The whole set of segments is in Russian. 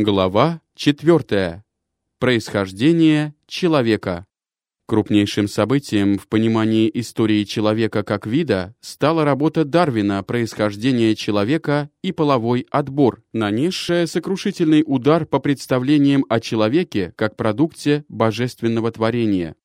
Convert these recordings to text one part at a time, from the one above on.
Глава 4. Происхождение человека. Крупнейшим событием в понимании истории человека как вида стала работа Дарвина «Происхождение человека и половой отбор», нанесшая сокрушительный удар по представлениям о человеке как продукте божественного творения.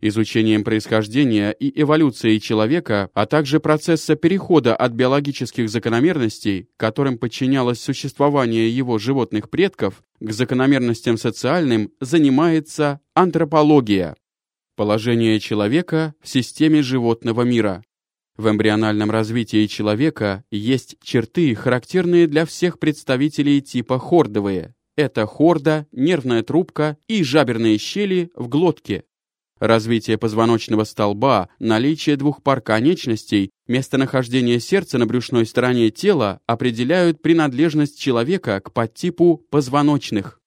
Изучением происхождения и эволюции человека, а также процесса перехода от биологических закономерностей, которым подчинялось существование его животных предков, к закономерностям социальным, занимается антропология. Положение человека в системе животного мира. В эмбриональном развитии человека есть черты, характерные для всех представителей типа хордовые. Это хорда, нервная трубка и жаберные щели в глотке, Развитие позвоночного столба, наличие двух пар конечностей, местонахождение сердца на брюшной стороне тела определяют принадлежность человека к подтипу позвоночных.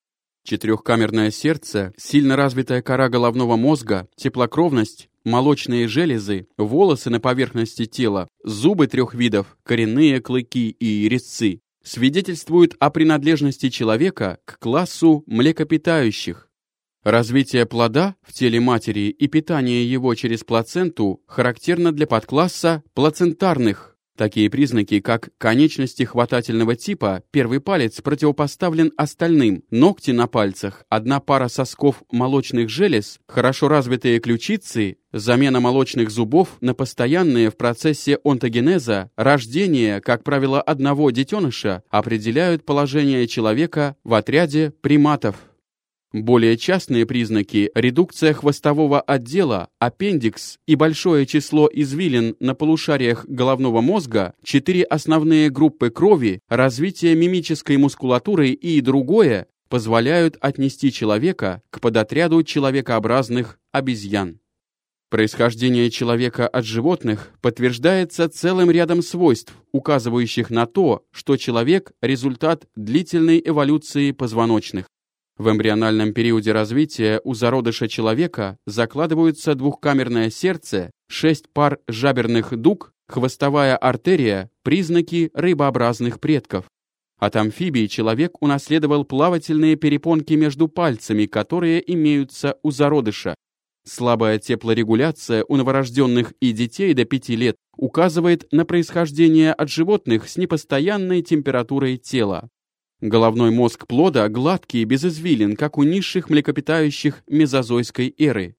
Четырехкамерное сердце, сильно развитая кора головного мозга, теплокровность, молочные железы, волосы на поверхности тела, зубы трех видов, коренные, клыки и резцы, свидетельствуют о принадлежности человека к классу млекопитающих. Развитие плода в теле матери и питание его через плаценту характерно для подкласса плацентарных. Такие признаки, как конечности хватательного типа, первый палец противопоставлен остальным, ногти на пальцах, одна пара сосков молочных желез, хорошо развитые ключицы, замена молочных зубов на постоянные в процессе онтогенеза, рождение, как правило, одного детеныша, определяют положение человека в отряде приматов. Более частные признаки – редукция хвостового отдела, аппендикс и большое число извилин на полушариях головного мозга, четыре основные группы крови, развитие мимической мускулатуры и другое позволяют отнести человека к подотряду человекообразных обезьян. Происхождение человека от животных подтверждается целым рядом свойств, указывающих на то, что человек – результат длительной эволюции позвоночных. В эмбриональном периоде развития у зародыша человека закладываются двухкамерное сердце, шесть пар жаберных дуг, хвостовая артерия, признаки рыбообразных предков. От амфибий человек унаследовал плавательные перепонки между пальцами, которые имеются у зародыша. Слабая теплорегуляция у новорожденных и детей до 5 лет указывает на происхождение от животных с непостоянной температурой тела. Головной мозг плода гладкий, без извилин, как у низших млекопитающих мезозойской эры.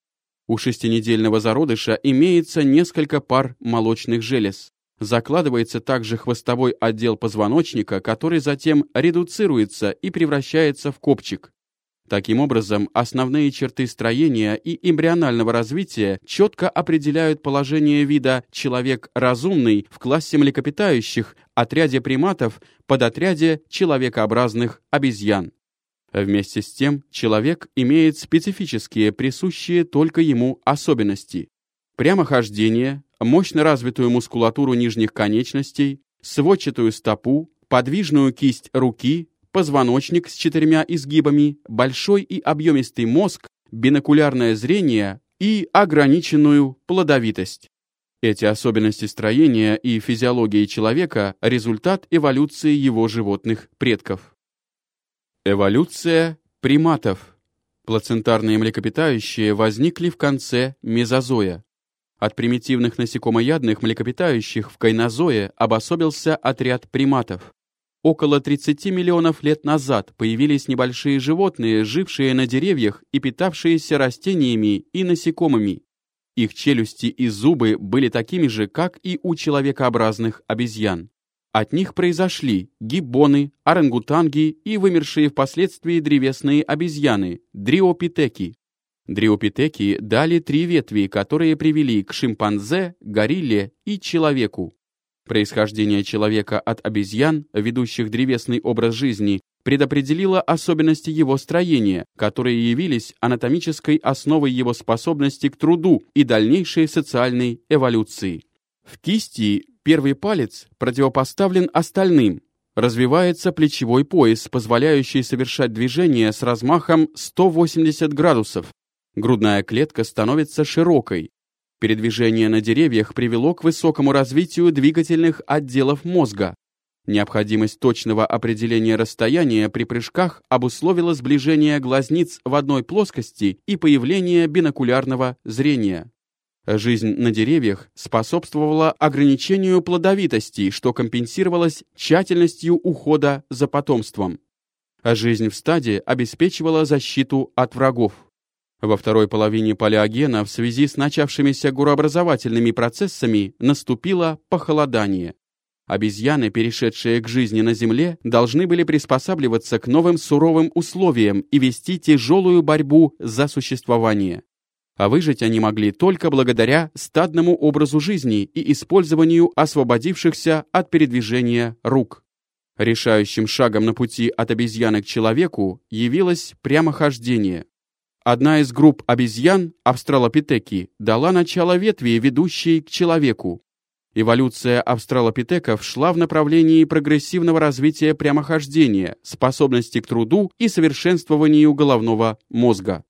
У шестинедельного зародыша имеется несколько пар молочных желез. Закладывается также хвостовой отдел позвоночника, который затем редуцируется и превращается в копчик. Таким образом, основные черты строения и эмбрионального развития четко определяют положение вида «человек разумный» в классе млекопитающих, отряде приматов, подотряде человекообразных обезьян. Вместе с тем, человек имеет специфические, присущие только ему особенности. Прямохождение, мощно развитую мускулатуру нижних конечностей, сводчатую стопу, подвижную кисть руки, позвоночник с четырьмя изгибами, большой и объемистый мозг, бинокулярное зрение и ограниченную плодовитость. Эти особенности строения и физиологии человека – результат эволюции его животных предков. Эволюция приматов. Плацентарные млекопитающие возникли в конце мезозоя. От примитивных насекомоядных млекопитающих в кайнозое обособился отряд приматов. Около 30 миллионов лет назад появились небольшие животные, жившие на деревьях и питавшиеся растениями и насекомыми. Их челюсти и зубы были такими же, как и у человекообразных обезьян. От них произошли гиббоны, орангутанги и вымершие впоследствии древесные обезьяны – дриопитеки. Дриопитеки дали три ветви, которые привели к шимпанзе, горилле и человеку. Происхождение человека от обезьян, ведущих древесный образ жизни, предопределило особенности его строения, которые явились анатомической основой его способности к труду и дальнейшей социальной эволюции. В кисти первый палец противопоставлен остальным. Развивается плечевой пояс, позволяющий совершать движение с размахом 180 градусов. Грудная клетка становится широкой, Передвижение на деревьях привело к высокому развитию двигательных отделов мозга. Необходимость точного определения расстояния при прыжках обусловила сближение глазниц в одной плоскости и появление бинокулярного зрения. Жизнь на деревьях способствовала ограничению плодовитости, что компенсировалось тщательностью ухода за потомством. Жизнь в стаде обеспечивала защиту от врагов. Во второй половине палеогена в связи с начавшимися горообразовательными процессами наступило похолодание. Обезьяны, перешедшие к жизни на Земле, должны были приспосабливаться к новым суровым условиям и вести тяжелую борьбу за существование. А выжить они могли только благодаря стадному образу жизни и использованию освободившихся от передвижения рук. Решающим шагом на пути от обезьяны к человеку явилось прямохождение. Одна из групп обезьян, австралопитеки, дала начало ветви, ведущей к человеку. Эволюция австралопитеков шла в направлении прогрессивного развития прямохождения, способности к труду и совершенствованию головного мозга.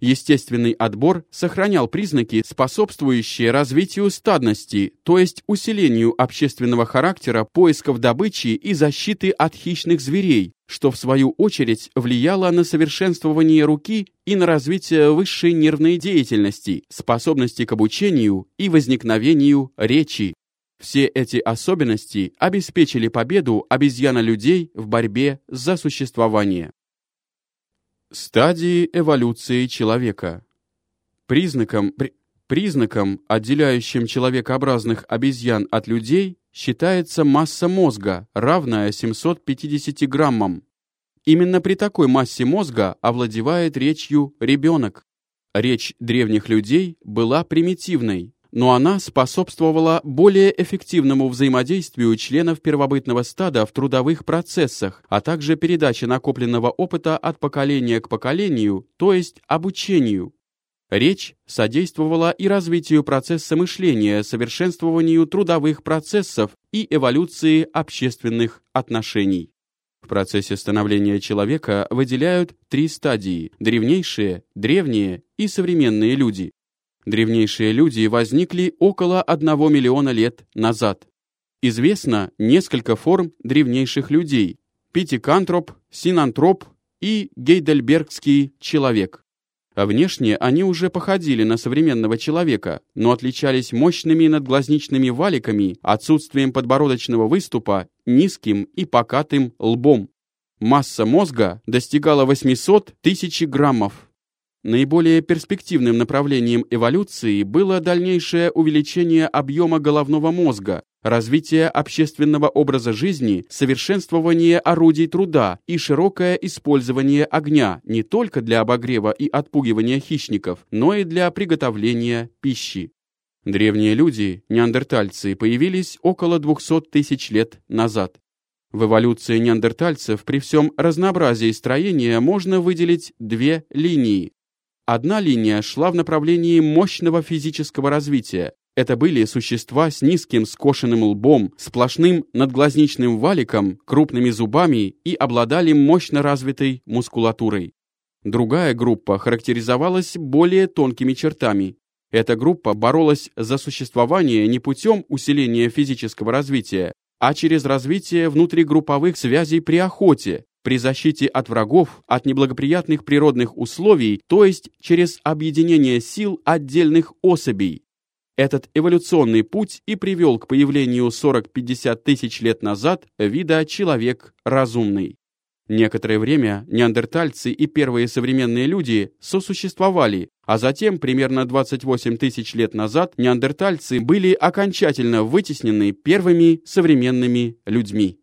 Естественный отбор сохранял признаки, способствующие развитию стадности, то есть усилению общественного характера поисков добычи и защиты от хищных зверей, что в свою очередь влияло на совершенствование руки и на развитие высшей нервной деятельности, способности к обучению и возникновению речи. Все эти особенности обеспечили победу обезьяна-людей в борьбе за существование. Стадии эволюции человека. Признаком, при, признаком, отделяющим человекообразных обезьян от людей, считается масса мозга, равная 750 граммам. Именно при такой массе мозга овладевает речью ребенок. Речь древних людей была примитивной, но она способствовала более эффективному взаимодействию членов первобытного стада в трудовых процессах, а также передаче накопленного опыта от поколения к поколению, то есть обучению. Речь содействовала и развитию процесса мышления, совершенствованию трудовых процессов и эволюции общественных отношений. В процессе становления человека выделяют три стадии – древнейшие, древние и современные люди. Древнейшие люди возникли около 1 миллиона лет назад. Известно несколько форм древнейших людей – питикантроп, синантроп и гейдельбергский человек. А внешне они уже походили на современного человека, но отличались мощными надглазничными валиками, отсутствием подбородочного выступа, низким и покатым лбом. Масса мозга достигала 800 тысяч граммов. Наиболее перспективным направлением эволюции было дальнейшее увеличение объема головного мозга, развитие общественного образа жизни, совершенствование орудий труда и широкое использование огня не только для обогрева и отпугивания хищников, но и для приготовления пищи. Древние люди, неандертальцы, появились около 200 тысяч лет назад. В эволюции неандертальцев при всем разнообразии строения можно выделить две линии Одна линия шла в направлении мощного физического развития. Это были существа с низким скошенным лбом, сплошным надглазничным валиком, крупными зубами и обладали мощно развитой мускулатурой. Другая группа характеризовалась более тонкими чертами. Эта группа боролась за существование не путем усиления физического развития, а через развитие внутригрупповых связей при охоте, при защите от врагов, от неблагоприятных природных условий, то есть через объединение сил отдельных особей. Этот эволюционный путь и привел к появлению 40-50 тысяч лет назад вида человек разумный. Некоторое время неандертальцы и первые современные люди сосуществовали, а затем, примерно 28 тысяч лет назад, неандертальцы были окончательно вытеснены первыми современными людьми.